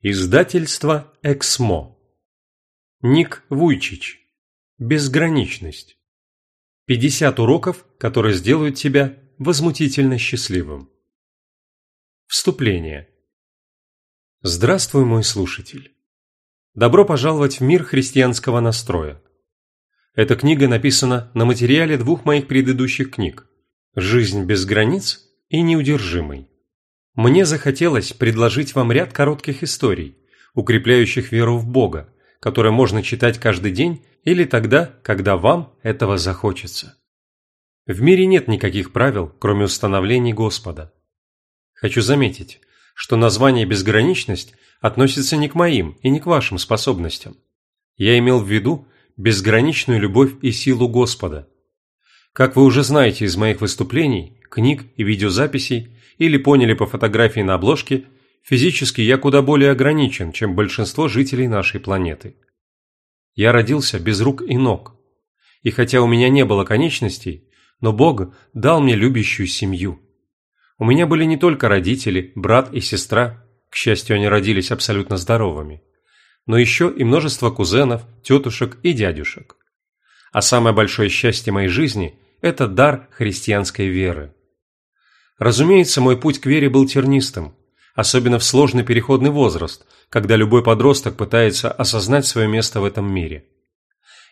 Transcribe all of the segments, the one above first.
Издательство «Эксмо». Ник Вуйчич. Безграничность. 50 уроков, которые сделают тебя возмутительно счастливым. Вступление. Здравствуй, мой слушатель. Добро пожаловать в мир христианского настроя. Эта книга написана на материале двух моих предыдущих книг «Жизнь без границ» и «Неудержимый». Мне захотелось предложить вам ряд коротких историй, укрепляющих веру в Бога, которые можно читать каждый день или тогда, когда вам этого захочется. В мире нет никаких правил, кроме установлений Господа. Хочу заметить, что название «безграничность» относится не к моим и не к вашим способностям. Я имел в виду безграничную любовь и силу Господа. Как вы уже знаете из моих выступлений, книг и видеозаписей, или поняли по фотографии на обложке, физически я куда более ограничен, чем большинство жителей нашей планеты. Я родился без рук и ног. И хотя у меня не было конечностей, но Бог дал мне любящую семью. У меня были не только родители, брат и сестра, к счастью, они родились абсолютно здоровыми, но еще и множество кузенов, тетушек и дядюшек. А самое большое счастье моей жизни – это дар христианской веры. Разумеется, мой путь к вере был тернистым, особенно в сложный переходный возраст, когда любой подросток пытается осознать свое место в этом мире.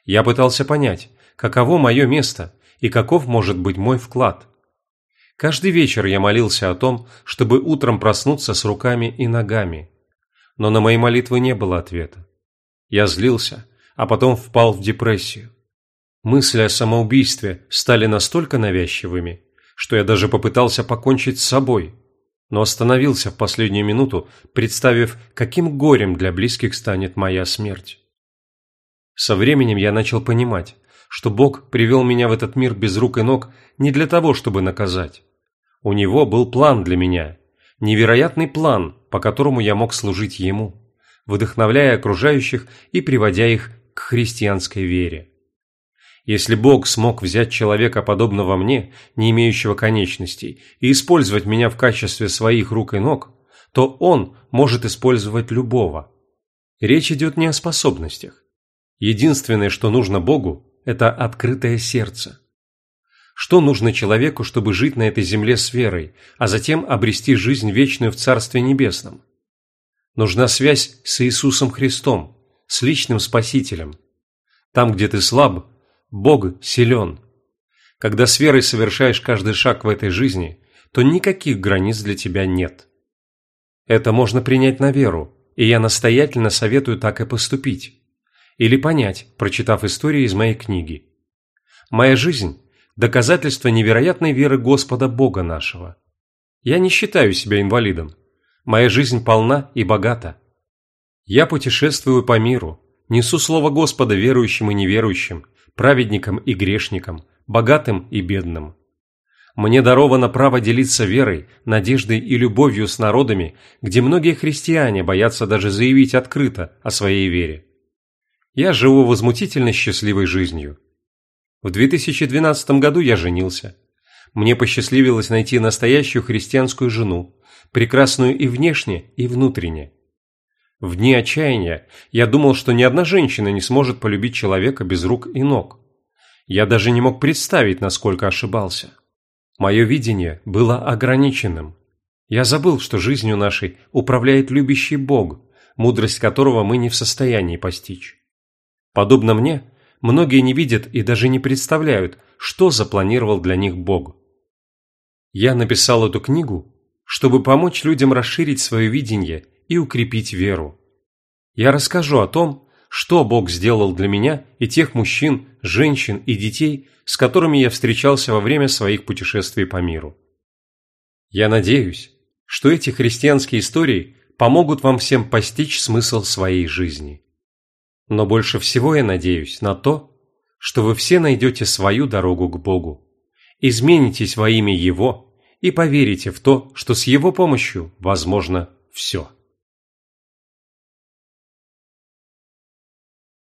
Я пытался понять, каково мое место и каков может быть мой вклад. Каждый вечер я молился о том, чтобы утром проснуться с руками и ногами. Но на мои молитвы не было ответа. Я злился, а потом впал в депрессию. Мысли о самоубийстве стали настолько навязчивыми, что я даже попытался покончить с собой, но остановился в последнюю минуту, представив, каким горем для близких станет моя смерть. Со временем я начал понимать, что Бог привел меня в этот мир без рук и ног не для того, чтобы наказать. У Него был план для меня, невероятный план, по которому я мог служить Ему, вдохновляя окружающих и приводя их к христианской вере. Если Бог смог взять человека, подобного мне, не имеющего конечностей, и использовать меня в качестве своих рук и ног, то Он может использовать любого. Речь идет не о способностях. Единственное, что нужно Богу, это открытое сердце. Что нужно человеку, чтобы жить на этой земле с верой, а затем обрести жизнь вечную в Царстве Небесном? Нужна связь с Иисусом Христом, с личным Спасителем. Там, где ты слаб, Бог силен. Когда с верой совершаешь каждый шаг в этой жизни, то никаких границ для тебя нет. Это можно принять на веру, и я настоятельно советую так и поступить. Или понять, прочитав истории из моей книги. Моя жизнь – доказательство невероятной веры Господа Бога нашего. Я не считаю себя инвалидом. Моя жизнь полна и богата. Я путешествую по миру, несу слово Господа верующим и неверующим, праведникам и грешникам, богатым и бедным. Мне даровано право делиться верой, надеждой и любовью с народами, где многие христиане боятся даже заявить открыто о своей вере. Я живу возмутительно счастливой жизнью. В 2012 году я женился. Мне посчастливилось найти настоящую христианскую жену, прекрасную и внешне, и внутренне. В дни отчаяния я думал, что ни одна женщина не сможет полюбить человека без рук и ног. Я даже не мог представить, насколько ошибался. Мое видение было ограниченным. Я забыл, что жизнью нашей управляет любящий Бог, мудрость которого мы не в состоянии постичь. Подобно мне, многие не видят и даже не представляют, что запланировал для них Бог. Я написал эту книгу, чтобы помочь людям расширить свое видение и укрепить веру. Я расскажу о том, что Бог сделал для меня и тех мужчин, женщин и детей, с которыми я встречался во время своих путешествий по миру. Я надеюсь, что эти христианские истории помогут вам всем постичь смысл своей жизни. Но больше всего я надеюсь на то, что вы все найдете свою дорогу к Богу, изменитесь во имя Его и поверите в то, что с Его помощью возможно все.